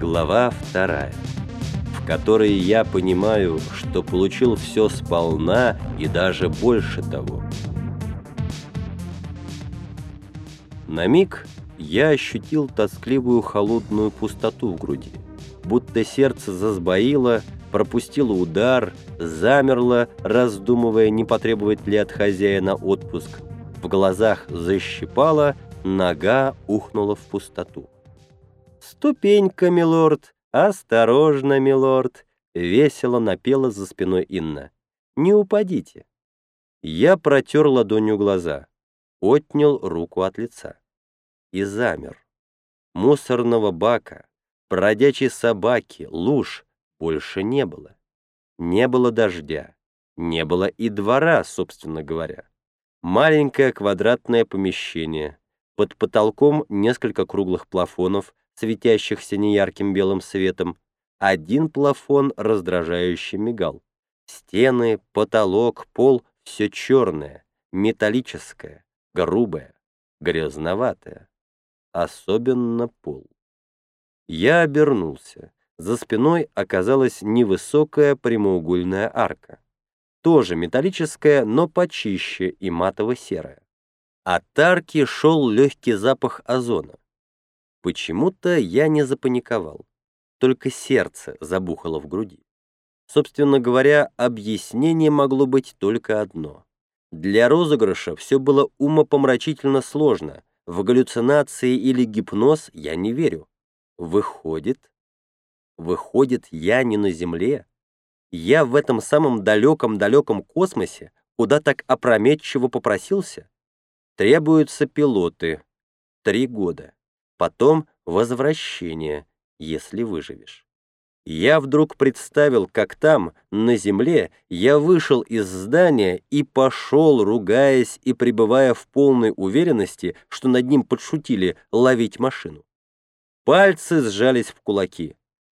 Глава вторая, в которой я понимаю, что получил все сполна и даже больше того. На миг я ощутил тоскливую холодную пустоту в груди, будто сердце засбоило, пропустило удар, замерло, раздумывая, не потребовать ли от хозяина отпуск. В глазах защипало, нога ухнула в пустоту. «Ступенька, милорд! Осторожно, милорд!» — весело напела за спиной Инна. «Не упадите!» Я протер ладонью глаза, отнял руку от лица и замер. Мусорного бака, бродячей собаки, луж больше не было. Не было дождя, не было и двора, собственно говоря. Маленькое квадратное помещение, под потолком несколько круглых плафонов, светящихся неярким белым светом, один плафон раздражающе мигал. Стены, потолок, пол — все черное, металлическое, грубое, грязноватое. Особенно пол. Я обернулся. За спиной оказалась невысокая прямоугольная арка. Тоже металлическая, но почище и матово-серая. От арки шел легкий запах озона. Почему-то я не запаниковал, только сердце забухало в груди. Собственно говоря, объяснение могло быть только одно. Для розыгрыша все было умопомрачительно сложно, в галлюцинации или гипноз я не верю. Выходит, выходит, я не на Земле. Я в этом самом далеком-далеком космосе, куда так опрометчиво попросился. Требуются пилоты. Три года. Потом возвращение, если выживешь. Я вдруг представил, как там, на земле, я вышел из здания и пошел, ругаясь и пребывая в полной уверенности, что над ним подшутили ловить машину. Пальцы сжались в кулаки.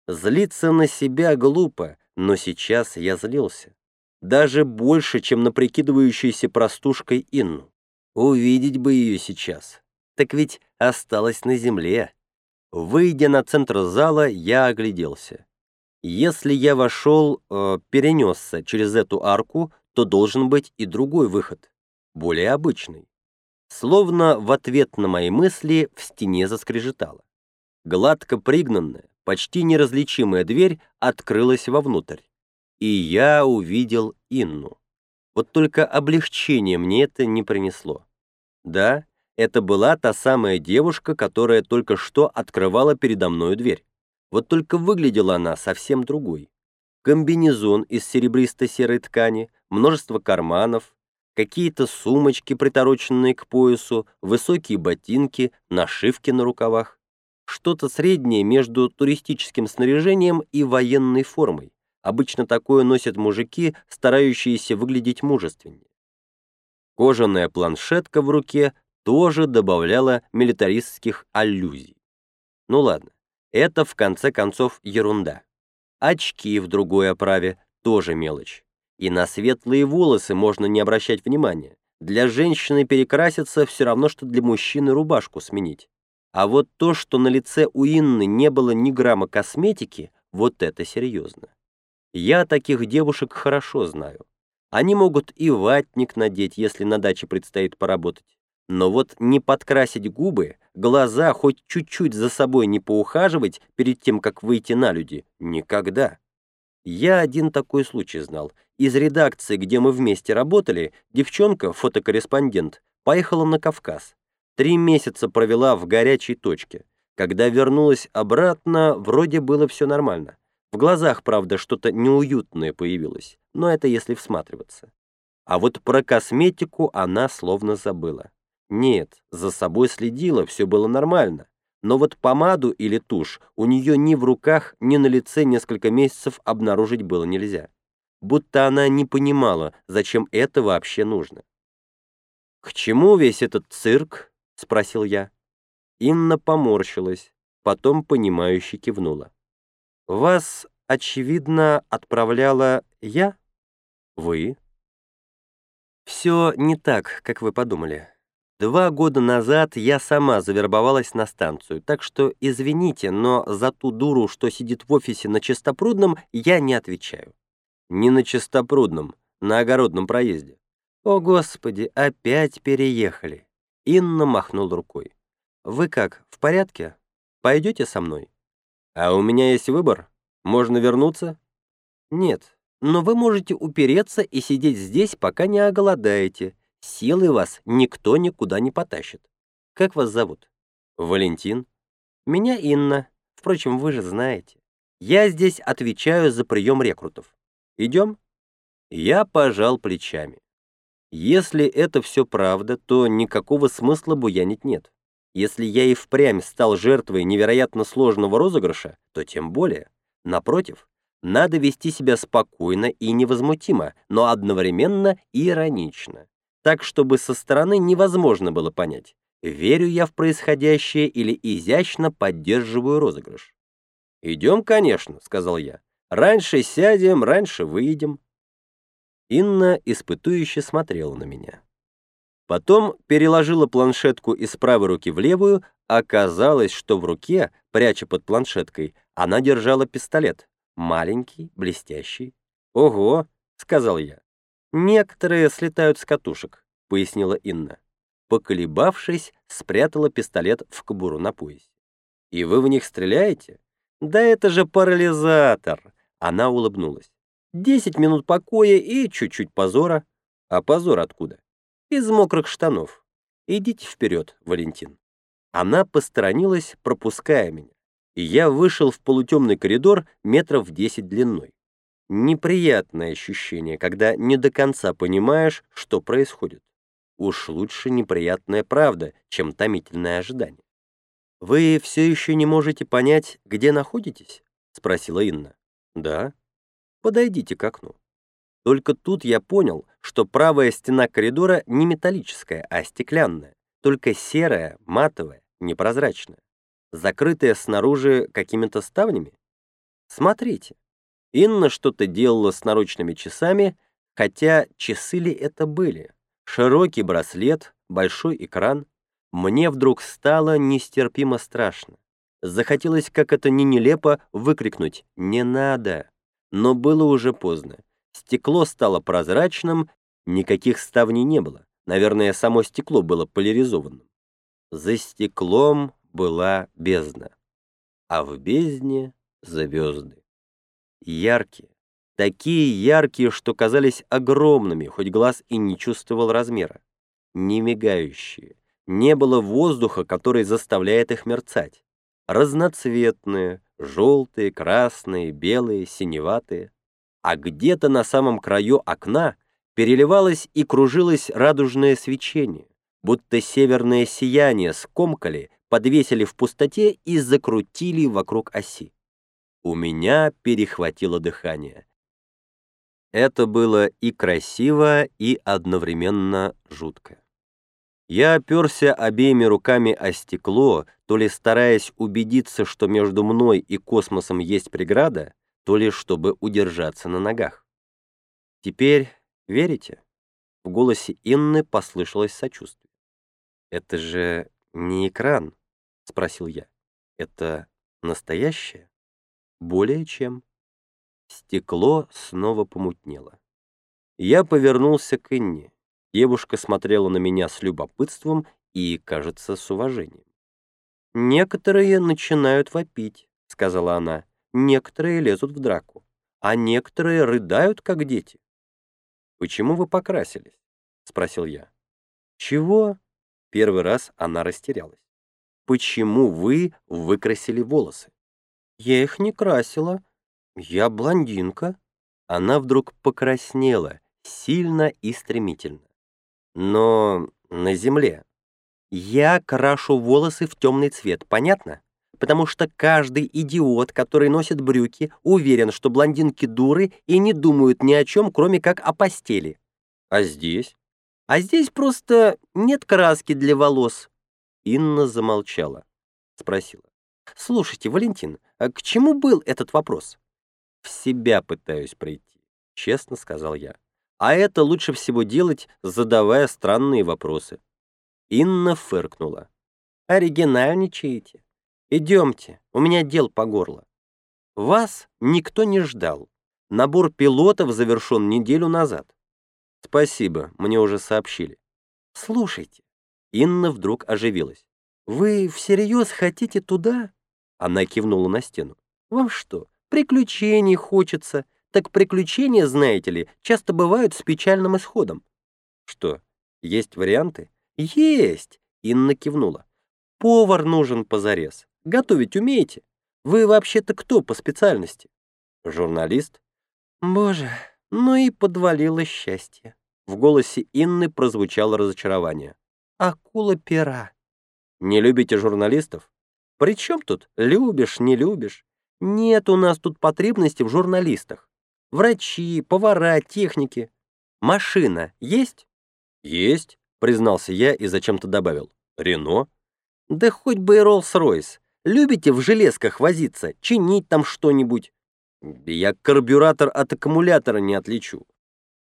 Злиться на себя глупо, но сейчас я злился. Даже больше, чем на прикидывающейся простушкой Инну. Увидеть бы ее сейчас. Так ведь осталась на земле. Выйдя на центр зала, я огляделся. Если я вошел, э, перенесся через эту арку, то должен быть и другой выход, более обычный. Словно в ответ на мои мысли в стене заскрежетало. Гладко пригнанная, почти неразличимая дверь открылась вовнутрь. И я увидел Инну. Вот только облегчение мне это не принесло. Да, это была та самая девушка, которая только что открывала передо мною дверь. Вот только выглядела она совсем другой. Комбинезон из серебристо-серой ткани, множество карманов, какие-то сумочки, притороченные к поясу, высокие ботинки, нашивки на рукавах. Что-то среднее между туристическим снаряжением и военной формой. Обычно такое носят мужики, старающиеся выглядеть мужественнее. Кожаная планшетка в руке тоже добавляла милитаристских аллюзий. Ну ладно, это в конце концов ерунда. Очки в другой оправе тоже мелочь. И на светлые волосы можно не обращать внимания. Для женщины перекраситься все равно, что для мужчины рубашку сменить. А вот то, что на лице у Инны не было ни грамма косметики, вот это серьезно. Я таких девушек хорошо знаю. Они могут и ватник надеть, если на даче предстоит поработать. Но вот не подкрасить губы, глаза хоть чуть-чуть за собой не поухаживать перед тем, как выйти на люди — никогда. Я один такой случай знал. Из редакции, где мы вместе работали, девчонка, фотокорреспондент, поехала на Кавказ. Три месяца провела в горячей точке. Когда вернулась обратно, вроде было все нормально. В глазах, правда, что-то неуютное появилось, но это если всматриваться. А вот про косметику она словно забыла. Нет, за собой следила, все было нормально. Но вот помаду или тушь у нее ни в руках, ни на лице несколько месяцев обнаружить было нельзя. Будто она не понимала, зачем это вообще нужно. «К чему весь этот цирк?» — спросил я. Инна поморщилась, потом понимающе кивнула. «Вас, очевидно, отправляла я? Вы?» «Все не так, как вы подумали. Два года назад я сама завербовалась на станцию, так что извините, но за ту дуру, что сидит в офисе на Чистопрудном, я не отвечаю. Не на Чистопрудном, на огородном проезде. О, Господи, опять переехали. Инна махнул рукой. Вы как, в порядке? Пойдете со мной? А у меня есть выбор. Можно вернуться? Нет, но вы можете упереться и сидеть здесь, пока не оголодаете. Силы вас никто никуда не потащит. Как вас зовут? Валентин. Меня Инна. Впрочем, вы же знаете. Я здесь отвечаю за прием рекрутов. Идем? Я пожал плечами. Если это все правда, то никакого смысла буянить нет. Если я и впрямь стал жертвой невероятно сложного розыгрыша, то тем более. Напротив, надо вести себя спокойно и невозмутимо, но одновременно иронично так, чтобы со стороны невозможно было понять, верю я в происходящее или изящно поддерживаю розыгрыш. «Идем, конечно», — сказал я. «Раньше сядем, раньше выйдем». Инна испытующе смотрела на меня. Потом переложила планшетку из правой руки в левую, оказалось, что в руке, пряча под планшеткой, она держала пистолет. Маленький, блестящий. «Ого», — сказал я. «Некоторые слетают с катушек», — пояснила Инна. Поколебавшись, спрятала пистолет в кобуру на поясе. «И вы в них стреляете?» «Да это же парализатор!» Она улыбнулась. «Десять минут покоя и чуть-чуть позора». «А позор откуда?» «Из мокрых штанов. Идите вперед, Валентин». Она посторонилась, пропуская меня, и я вышел в полутемный коридор метров десять длиной неприятное ощущение, когда не до конца понимаешь, что происходит. Уж лучше неприятная правда, чем томительное ожидание. «Вы все еще не можете понять, где находитесь?» — спросила Инна. «Да». «Подойдите к окну». Только тут я понял, что правая стена коридора не металлическая, а стеклянная, только серая, матовая, непрозрачная, закрытая снаружи какими-то ставнями. Смотрите. Инна что-то делала с наручными часами, хотя часы ли это были? Широкий браслет, большой экран. Мне вдруг стало нестерпимо страшно. Захотелось, как это ни нелепо, выкрикнуть «Не надо!». Но было уже поздно. Стекло стало прозрачным, никаких ставней не было. Наверное, само стекло было поляризованным. За стеклом была бездна, а в бездне — звезды. Яркие, такие яркие, что казались огромными, хоть глаз и не чувствовал размера. Не мигающие, не было воздуха, который заставляет их мерцать. Разноцветные, желтые, красные, белые, синеватые. А где-то на самом краю окна переливалось и кружилось радужное свечение, будто северное сияние скомкали, подвесили в пустоте и закрутили вокруг оси. У меня перехватило дыхание. Это было и красиво, и одновременно жутко. Я оперся обеими руками о стекло, то ли стараясь убедиться, что между мной и космосом есть преграда, то ли чтобы удержаться на ногах. «Теперь верите?» В голосе Инны послышалось сочувствие. «Это же не экран?» — спросил я. «Это настоящее?» Более чем. Стекло снова помутнело. Я повернулся к Инне. Девушка смотрела на меня с любопытством и, кажется, с уважением. «Некоторые начинают вопить», — сказала она. «Некоторые лезут в драку, а некоторые рыдают, как дети». «Почему вы покрасились?» — спросил я. «Чего?» — первый раз она растерялась. «Почему вы выкрасили волосы?» Я их не красила. Я блондинка. Она вдруг покраснела, сильно и стремительно. Но на земле. Я крашу волосы в темный цвет, понятно? Потому что каждый идиот, который носит брюки, уверен, что блондинки дуры и не думают ни о чем, кроме как о постели. А здесь? А здесь просто нет краски для волос. Инна замолчала. Спросила. Слушайте, Валентин, а к чему был этот вопрос? В себя пытаюсь прийти, честно сказал я. А это лучше всего делать, задавая странные вопросы. Инна фыркнула. «Оригинальничаете? Идемте, у меня дел по горло. Вас никто не ждал. Набор пилотов завершен неделю назад. Спасибо, мне уже сообщили. Слушайте, Инна вдруг оживилась. Вы всерьез хотите туда? Она кивнула на стену. Вам что, приключений хочется? Так приключения, знаете ли, часто бывают с печальным исходом. Что, есть варианты? Есть! Инна кивнула. Повар нужен позарез. Готовить умеете? Вы вообще-то кто по специальности? Журналист? Боже, ну и подвалило счастье. В голосе Инны прозвучало разочарование. Акула пера. Не любите журналистов? При чем тут? Любишь, не любишь? Нет у нас тут потребности в журналистах. Врачи, повара, техники. Машина есть? Есть, признался я и зачем-то добавил. Рено? Да хоть бы и Роллс-Ройс. Любите в железках возиться, чинить там что-нибудь? Я карбюратор от аккумулятора не отличу.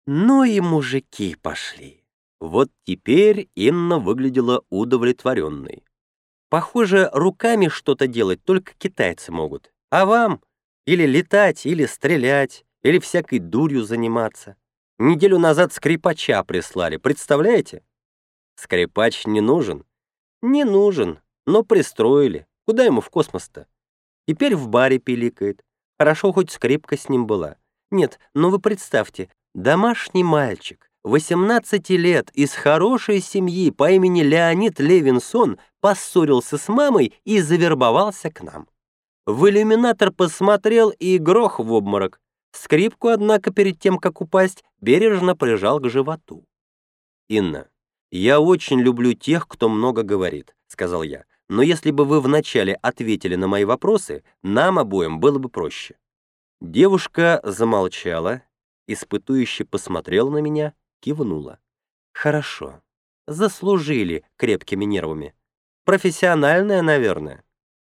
Ну и мужики пошли. Вот теперь Инна выглядела удовлетворенной. Похоже, руками что-то делать только китайцы могут. А вам? Или летать, или стрелять, или всякой дурью заниматься. Неделю назад скрипача прислали, представляете? Скрипач не нужен? Не нужен, но пристроили. Куда ему в космос-то? Теперь в баре пиликает. Хорошо, хоть скрипка с ним была. Нет, но вы представьте, домашний мальчик, 18 лет, из хорошей семьи по имени Леонид Левинсон поссорился с мамой и завербовался к нам. В иллюминатор посмотрел и грох в обморок. Скрипку, однако, перед тем, как упасть, бережно прижал к животу. «Инна, я очень люблю тех, кто много говорит», — сказал я но если бы вы вначале ответили на мои вопросы, нам обоим было бы проще». Девушка замолчала, испытующе посмотрела на меня, кивнула. «Хорошо. Заслужили крепкими нервами. Профессиональная, наверное.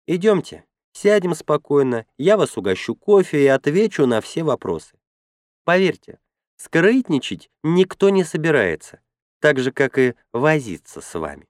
Идемте, сядем спокойно, я вас угощу кофе и отвечу на все вопросы. Поверьте, скрытничать никто не собирается, так же, как и возиться с вами».